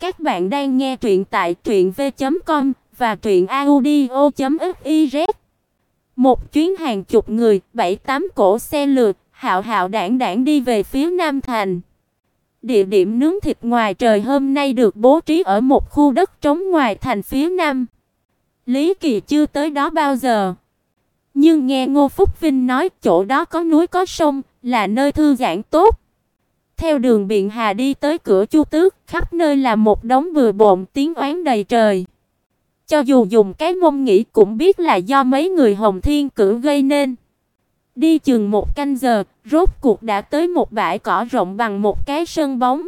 Các bạn đang nghe truyện tại truyệnv.com và truyệnaudio.fiz. Một chuyến hàng chục người, bảy tám cổ xe lượt, hạo hạo đảng đảng đi về phía Nam Thành. Địa điểm nướng thịt ngoài trời hôm nay được bố trí ở một khu đất trống ngoài thành phía Nam. Lý Kỳ chưa tới đó bao giờ. Nhưng nghe Ngô Phúc Vinh nói chỗ đó có núi có sông, là nơi thư giãn tốt. Theo đường Biện Hà đi tới cửa Chu Tước, khắp nơi là một đống bừa bộn tiếng oán đầy trời. Cho dù dùng cái mông nghĩ cũng biết là do mấy người Hồng Thiên cử gây nên. Đi chừng một canh giờ, rốt cuộc đã tới một bãi cỏ rộng bằng một cái sân bóng.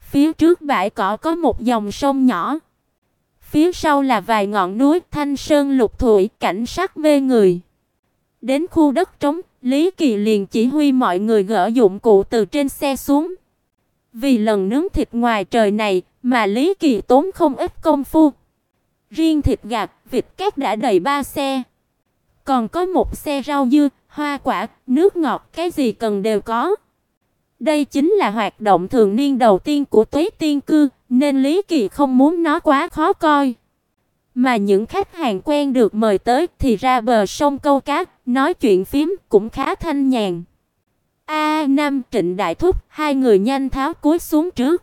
Phía trước bãi cỏ có một dòng sông nhỏ. Phía sau là vài ngọn núi thanh sơn lục thủy, cảnh sắc mê người. Đến khu đất trống, Lý Kỳ liền chỉ huy mọi người gỡ dụng cụ từ trên xe xuống. Vì lần nướng thịt ngoài trời này mà Lý Kỳ tốn không ít công phu. Riêng thịt gà, vịt cát đã đầy ba xe. Còn có một xe rau dưa, hoa quả, nước ngọt, cái gì cần đều có. Đây chính là hoạt động thường niên đầu tiên của Tuế Tiên cư, nên Lý Kỳ không muốn nó quá khó coi. Mà những khách hàng quen được mời tới thì ra bờ sông câu cá, nói chuyện phím cũng khá thanh nhàn. A Nam Trịnh Đại Thúc, hai người nhanh tháo cúi xuống trước.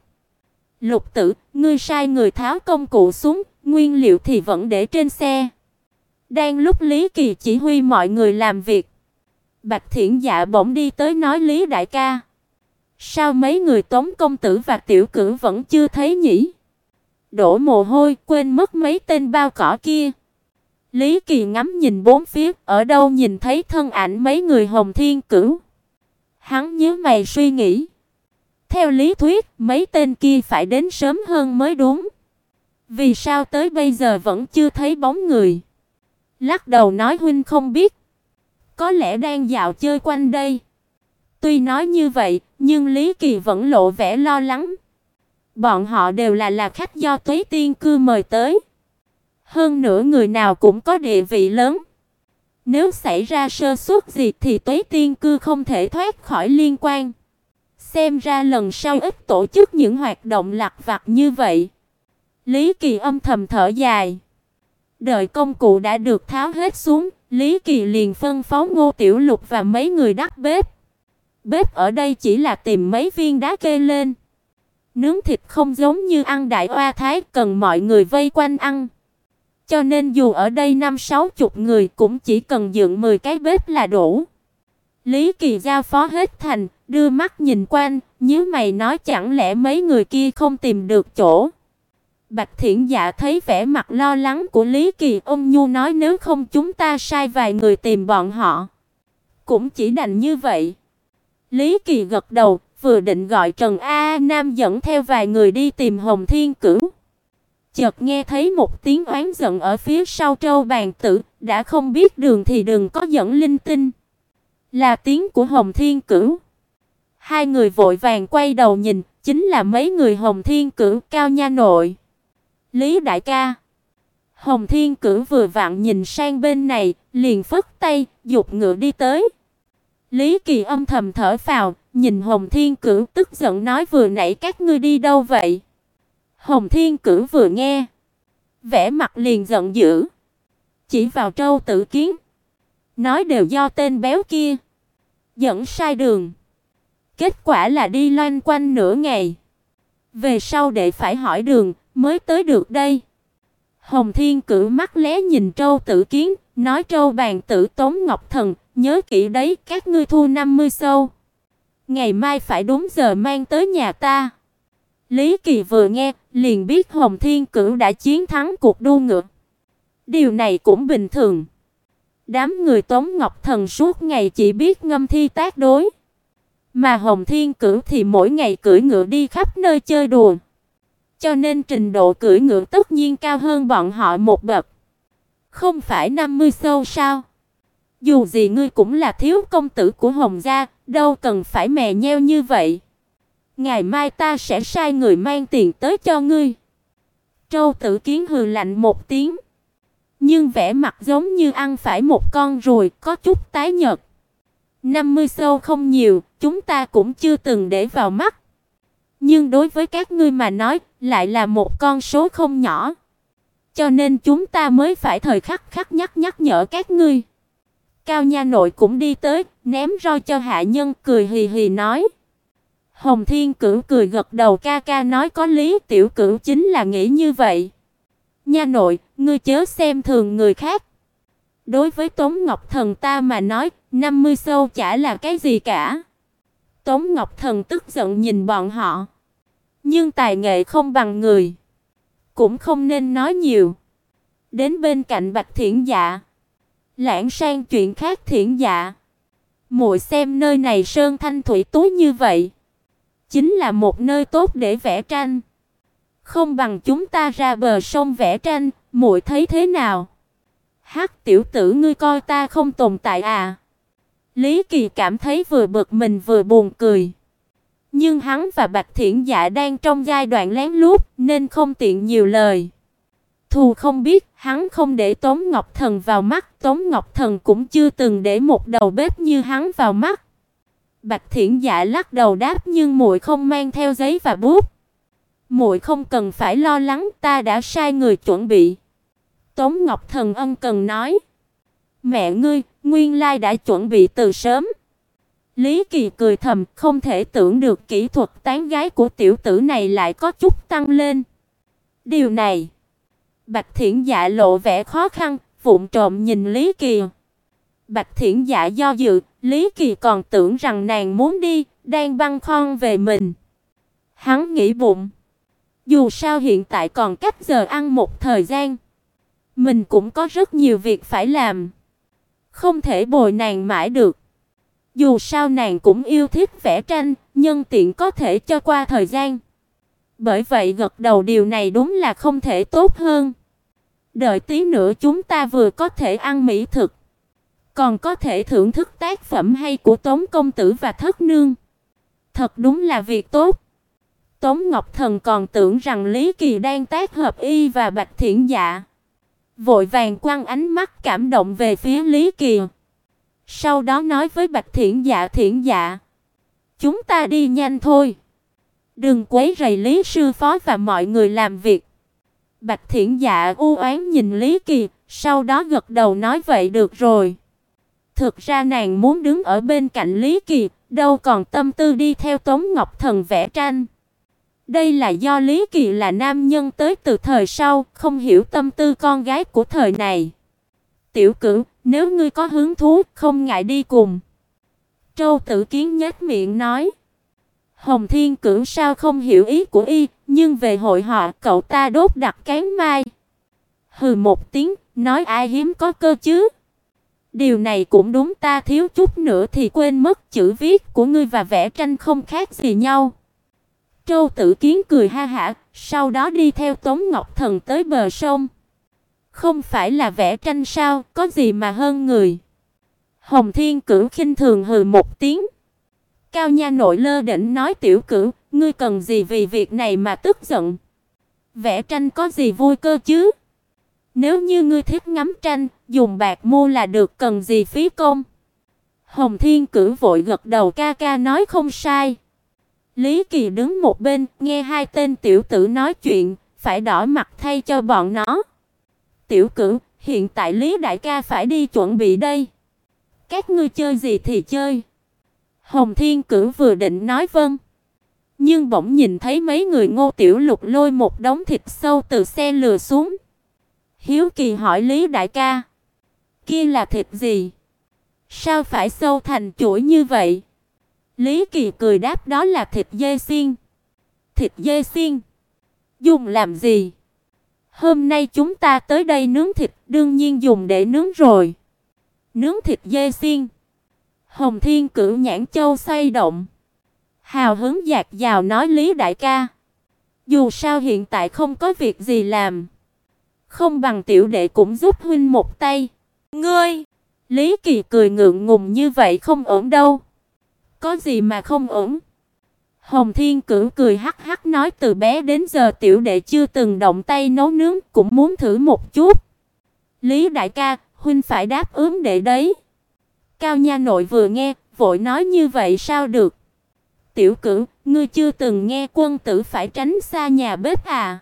Lục Tử, ngươi sai người tháo công cụ xuống, nguyên liệu thì vẫn để trên xe. Đang lúc Lý Kỳ chỉ huy mọi người làm việc, Bạch Thiển Dạ bỗng đi tới nói Lý đại ca, sao mấy người Tống công tử và tiểu cử vẫn chưa thấy nhỉ? Đổ mồ hôi, quên mất mấy tên bao cỏ kia. Lý Kỳ ngắm nhìn bốn phía, ở đâu nhìn thấy thân ảnh mấy người Hồng Thiên Cửu. Hắn nhíu mày suy nghĩ. Theo lý thuyết, mấy tên kia phải đến sớm hơn mới đúng. Vì sao tới bây giờ vẫn chưa thấy bóng người? Lắc đầu nói huynh không biết. Có lẽ đang dạo chơi quanh đây. Tuy nói như vậy, nhưng Lý Kỳ vẫn lộ vẻ lo lắng. Bọn họ đều là là khách do Tuế Tiên cư mời tới. Hơn nữa người nào cũng có địa vị lớn. Nếu xảy ra sơ suất gì thì Tuế Tiên cư không thể thoát khỏi liên quan. Xem ra lần sau ít tổ chức những hoạt động lặt vặt như vậy. Lý Kỳ âm thầm thở dài. Đợi công cụ đã được tháo hết xuống, Lý Kỳ liền phân phó Ngô Tiểu Lục và mấy người đắp bếp. Bếp ở đây chỉ là tìm mấy viên đá kê lên. Nướng thịt không giống như ăn đại oa thái cần mọi người vây quanh ăn. Cho nên dù ở đây năm sáu chục người cũng chỉ cần dựng 10 cái bếp là đủ. Lý Kỳ giao phó hết thành, đưa mắt nhìn quanh, nhíu mày nói chẳng lẽ mấy người kia không tìm được chỗ. Bạch Thiển Dạ thấy vẻ mặt lo lắng của Lý Kỳ, ông nhu nói nếu không chúng ta sai vài người tìm bọn họ. Cũng chỉ đành như vậy. Lý Kỳ gật đầu, vừa định gọi Trần A Nam dẫn theo vài người đi tìm Hồng Thiên Cửu. Chợt nghe thấy một tiếng oán giận ở phía sau Trâu Bàn Tử, đã không biết đường thì đừng có dẫn linh tinh. Là tiếng của Hồng Thiên Cửu. Hai người vội vàng quay đầu nhìn, chính là mấy người Hồng Thiên Cửu cao nha nội. Lý đại ca. Hồng Thiên Cửu vừa vặn nhìn sang bên này, liền phất tay, dục ngựa đi tới. Lý Kỳ âm thầm thở phào, nhìn Hồng Thiên Cửu tức giận nói vừa nãy các ngươi đi đâu vậy? Hồng Thiên Cửu vừa nghe, vẻ mặt liền giận dữ, chỉ vào Trâu Tử Kiến, nói đều do tên béo kia dẫn sai đường. Kết quả là đi loanh quanh nửa ngày. Về sau để phải hỏi đường mới tới được đây. Hồng Thiên Cửu mắt lé nhìn Trâu Tử Kiến, nói Trâu Bàn Tử Tống Ngọc Thần, nhớ kỹ đấy, các ngươi thu 50 sâu. Ngày mai phải đúng giờ mang tới nhà ta. Lý Kỳ vừa nghe, liền biết Hồng Thiên Cửu đã chiến thắng cuộc đua ngựa. Điều này cũng bình thường. Đám người Tống Ngọc Thần suốt ngày chỉ biết ngâm thi tác đối, mà Hồng Thiên Cửu thì mỗi ngày cưỡi ngựa đi khắp nơi chơi đùa. Cho nên trình độ cưỡi ngựa tất nhiên cao hơn bọn họ một bậc. Không phải 50 sâu sao? Dù gì ngươi cũng là thiếu công tử của Hồng gia, đâu cần phải mè nheo như vậy. Ngày mai ta sẽ sai người mang tiền tới cho ngươi. Trâu Tử Kiến hừ lạnh một tiếng, nhưng vẻ mặt giống như ăn phải một con ruồi, có chút tái nhợt. 50 sâu không nhiều, chúng ta cũng chưa từng để vào mắt. Nhưng đối với các ngươi mà nói, lại là một con số không nhỏ. Cho nên chúng ta mới phải thời khắc khắc nhắc nhắc nhở các ngươi. Cao nha nội cũng đi tới, ném roi cho hạ nhân cười hì hì nói. Hồng Thiên Cửu cười gật đầu ca ca nói có lý, tiểu cửu chính là nghĩ như vậy. Nha nội, ngươi chớ xem thường người khác. Đối với Tống Ngọc Thần ta mà nói, 50 sâu chả là cái gì cả. Tống Ngọc Thần tức giận nhìn bọn họ. Nhưng tài nghệ không bằng người, cũng không nên nói nhiều. Đến bên cạnh Bạch Thiển Dạ, lãng sang chuyện khác Thiển Dạ. Muội xem nơi này sơn thanh thủy tú như vậy, chính là một nơi tốt để vẽ tranh. Không bằng chúng ta ra bờ sông vẽ tranh, muội thấy thế nào? Hắc tiểu tử ngươi coi ta không tồn tại à? Lý Kỳ cảm thấy vừa bực mình vừa buồn cười. Nhưng hắn và Bạch Thiển Dạ đang trong giai đoạn lén lút nên không tiện nhiều lời. Thù không biết, hắn không để Tống Ngọc Thần vào mắt, Tống Ngọc Thần cũng chưa từng để một đầu bếp như hắn vào mắt. Bạch Thiển Dạ lắc đầu đáp nhưng muội không mang theo giấy và bút. Muội không cần phải lo lắng, ta đã sai người chuẩn bị. Tống Ngọc Thần ân cần nói: "Mẹ ngươi, nguyên lai đã chuẩn bị từ sớm." Lý Kỳ cười thầm, không thể tưởng được kỹ thuật tán gái của tiểu tử này lại có chút tăng lên. Điều này, Bạch Thiển Dạ lộ vẻ khó khăn, vụng trộm nhìn Lý Kỳ. Bạch Thiển Dạ do dự, Lý Kỳ còn tưởng rằng nàng muốn đi, đang băng khoăn về mình. Hắn nghĩ bụng, dù sao hiện tại còn cách giờ ăn một thời gian, mình cũng có rất nhiều việc phải làm, không thể bồi nàng mãi được. Dù sao nàng cũng yêu thích vẽ tranh, nhân tiện có thể cho qua thời gian. Bởi vậy gật đầu điều này đúng là không thể tốt hơn. Đợi tí nữa chúng ta vừa có thể ăn mỹ thực, còn có thể thưởng thức tác phẩm hay của Tống công tử và thất nương. Thật đúng là việc tốt. Tống Ngọc Thần còn tưởng rằng Lý Kỳ đang tác hợp y và Bạch Thiển Dạ. Vội vàng quăng ánh mắt cảm động về phía Lý Kỳ. Sau đó nói với Bạch Thiển Dạ, "Thiển Dạ, chúng ta đi nhanh thôi, đừng quấy rầy Lý sư phó và mọi người làm việc." Bạch Thiển Dạ u oán nhìn Lý Kỳ, sau đó gật đầu nói vậy được rồi. Thực ra nàng muốn đứng ở bên cạnh Lý Kỳ, đâu còn tâm tư đi theo Tống Ngọc Thần vẽ tranh. Đây là do Lý Kỳ là nam nhân tới từ thời sau, không hiểu tâm tư con gái của thời này. Tiểu Cửu, nếu ngươi có hứng thú, không ngại đi cùng." Châu Tử Kiến nhếch miệng nói. Hồng Thiên Cửu sao không hiểu ý của y, nhưng về hội họ cậu ta đốt đặt cán mai. Hừ một tiếng, nói ai hiếm có cơ chứ. Điều này cũng đúng ta thiếu chút nữa thì quên mất chữ viết của ngươi và vẽ tranh không khác gì nhau. Châu Tử Kiến cười ha hả, sau đó đi theo Tống Ngọc Thần tới bờ sông. Không phải là vẽ tranh sao, có gì mà hơn người. Hồng Thiên Cửu khinh thường hừ một tiếng. Cao Nha nội lơ đỉnh nói tiểu cửu, ngươi cần gì vì việc này mà tức giận? Vẽ tranh có gì vui cơ chứ? Nếu như ngươi thích ngắm tranh, dùng bạc mua là được, cần gì phí công? Hồng Thiên Cửu vội gật đầu ca ca nói không sai. Lý Kỳ đứng một bên, nghe hai tên tiểu tử nói chuyện, phải đỏ mặt thay cho bọn nó. Tiểu Cửu, hiện tại Lý đại ca phải đi chuẩn bị đây. Các ngươi chơi gì thì chơi. Hồng Thiên Cửu vừa định nói vâng, nhưng bỗng nhìn thấy mấy người Ngô Tiểu Lục lôi một đống thịt sâu từ xe lừa xuống. Hiếu Kỳ hỏi Lý đại ca, kia là thịt gì? Sao phải sâu thành chuỗi như vậy? Lý Kỳ cười đáp đó là thịt dê xiên. Thịt dê xiên? Dùng làm gì? Hôm nay chúng ta tới đây nướng thịt, đương nhiên dùng để nướng rồi. Nướng thịt dê xiên. Hồng Thiên Cửu nhãn châu xoay động. Hào hứng dạt dào nói Lý đại ca, dù sao hiện tại không có việc gì làm, không bằng tiểu đệ cũng giúp huynh một tay. Ngươi, Lý Kỳ cười ngượng ngùng như vậy không ổn đâu. Có gì mà không ổn? Hồng Thiên Cửu cười hắc hắc nói từ bé đến giờ tiểu đệ chưa từng động tay nấu nướng, cũng muốn thử một chút. Lý đại ca, huynh phải đáp ứng đệ đấy. Cao nha nội vừa nghe, vội nói như vậy sao được? "Tiểu Cửu, ngươi chưa từng nghe quân tử phải tránh xa nhà bếp à?"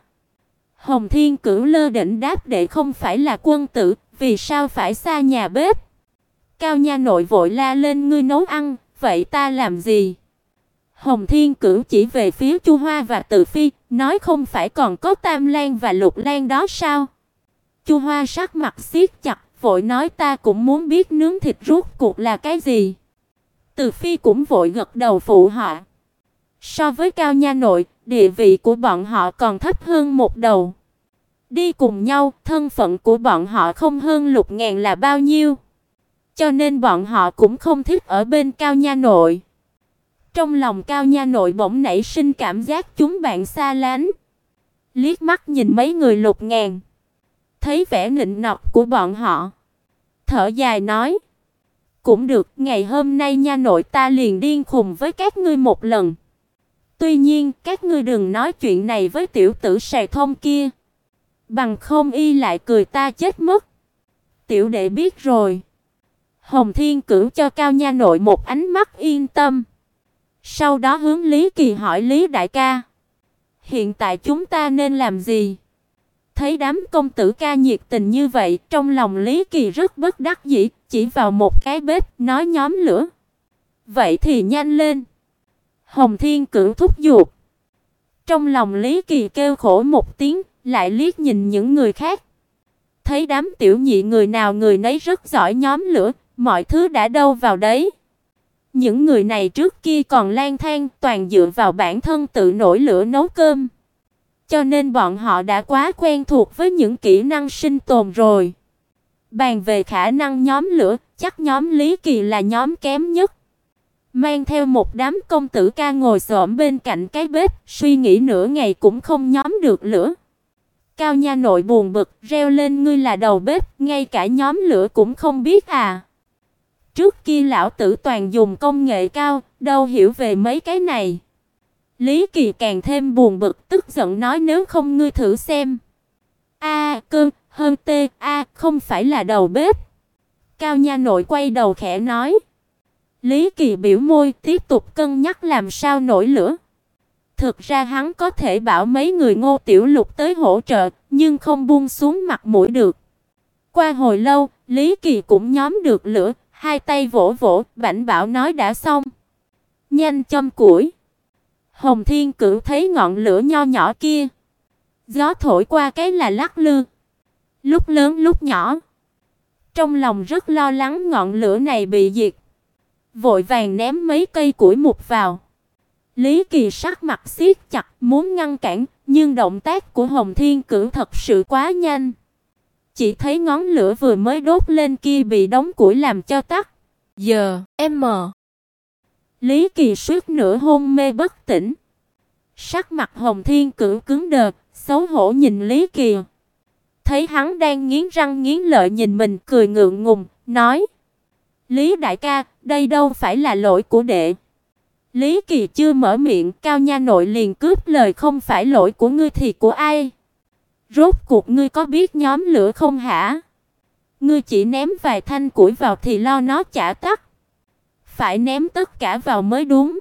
Hồng Thiên Cửu lơ đỉnh đáp đệ không phải là quân tử, vì sao phải xa nhà bếp? Cao nha nội vội la lên ngươi nấu ăn, vậy ta làm gì? Hồng Thiên Cửu chỉ về phía Chu Hoa và Từ Phi, nói không phải còn có Tam Lan và Lục Lan đó sao? Chu Hoa sắc mặt siết chặt, vội nói ta cũng muốn biết nướng thịt rút cuộc là cái gì. Từ Phi cũng vội gật đầu phụ họ. So với Cao Nha nội, địa vị của bọn họ còn thấp hơn một đầu. Đi cùng nhau, thân phận của bọn họ không hơn Lục Ngàn là bao nhiêu. Cho nên bọn họ cũng không thích ở bên Cao Nha nội. Trong lòng Cao Nha nội bỗng nảy sinh cảm giác chúng bạn xa lánh. Liếc mắt nhìn mấy người Lục Ngàn, thấy vẻ nịnh nọt của bọn họ, thở dài nói: "Cũng được, ngày hôm nay nha nội ta liền điên khùng với các ngươi một lần. Tuy nhiên, các ngươi đừng nói chuyện này với tiểu tử sài thông kia, bằng không y lại cười ta chết mất." Tiểu đệ biết rồi. Hồng Thiên Cửu cho Cao Nha nội một ánh mắt yên tâm. Sau đó hướng Lý Kỳ hỏi Lý đại ca, hiện tại chúng ta nên làm gì? Thấy đám công tử ca nhiệt tình như vậy, trong lòng Lý Kỳ rất bất đắc dĩ, chỉ vào một cái bếp, nói nhóm lửa. Vậy thì nhanh lên. Hồng Thiên Cửu thúc giục. Trong lòng Lý Kỳ kêu khổ một tiếng, lại liếc nhìn những người khác. Thấy đám tiểu nhị người nào người nấy rất giỏi nhóm lửa, mọi thứ đã đâu vào đấy. Những người này trước kia còn lang thang, toàn dựa vào bản thân tự nổi lửa nấu cơm. Cho nên bọn họ đã quá quen thuộc với những kỹ năng sinh tồn rồi. Bàn về khả năng nhóm lửa, chắc nhóm Lý Kỳ là nhóm kém nhất. Mang theo một đám công tử ca ngồi xổm bên cạnh cái bếp, suy nghĩ nửa ngày cũng không nhóm được lửa. Cao nha nội buồn bực, reo lên ngươi là đầu bếp, ngay cả nhóm lửa cũng không biết à. Trước kia lão tử toàn dùng công nghệ cao, đâu hiểu về mấy cái này. Lý Kỳ càng thêm buồn bực, tức giận nói nếu không ngươi thử xem. A, cơ, hơn tê, a, không phải là đầu bếp. Cao nha nội quay đầu khẽ nói. Lý Kỳ biểu môi, tiếp tục cân nhắc làm sao nổi lửa. Thực ra hắn có thể bảo mấy người Ngô Tiểu Lục tới hỗ trợ, nhưng không buông xuống mặt mũi được. Qua hồi lâu, Lý Kỳ cũng nhóm được lửa, hai tay vỗ vỗ, bảnh bảo nói đã xong. Nhanh châm củi. Hồng Thiên Cửu thấy ngọn lửa nho nhỏ kia, gió thổi qua cái là lắc lư, lúc lớn lúc nhỏ. Trong lòng rất lo lắng ngọn lửa này bị diệt, vội vàng ném mấy cây củi mục vào. Lý Kỳ sắc mặt siết chặt, muốn ngăn cản, nhưng động tác của Hồng Thiên Cửu thật sự quá nhanh. Chỉ thấy ngón lửa vừa mới đốt lên kia bị đống củi làm cho tắt. Giờ, M. Lý Kỳ suýt nửa hôn mê bất tỉnh. Sắc mặt Hồng Thiên Cửu cứng đờ, xấu hổ nhìn Lý Kỳ. Thấy hắn đang nghiến răng nghiến lợi nhìn mình cười ngượng ngùng, nói: "Lý đại ca, đây đâu phải là lỗi của đệ." Lý Kỳ chưa mở miệng, Cao Nha nội liền cướp lời không phải lỗi của ngươi thì của ai? Rốt cuộc ngươi có biết nhóm lửa không hả? Ngươi chỉ ném vài thanh củi vào thì lo nó chả tắt. Phải ném tất cả vào mới đúng.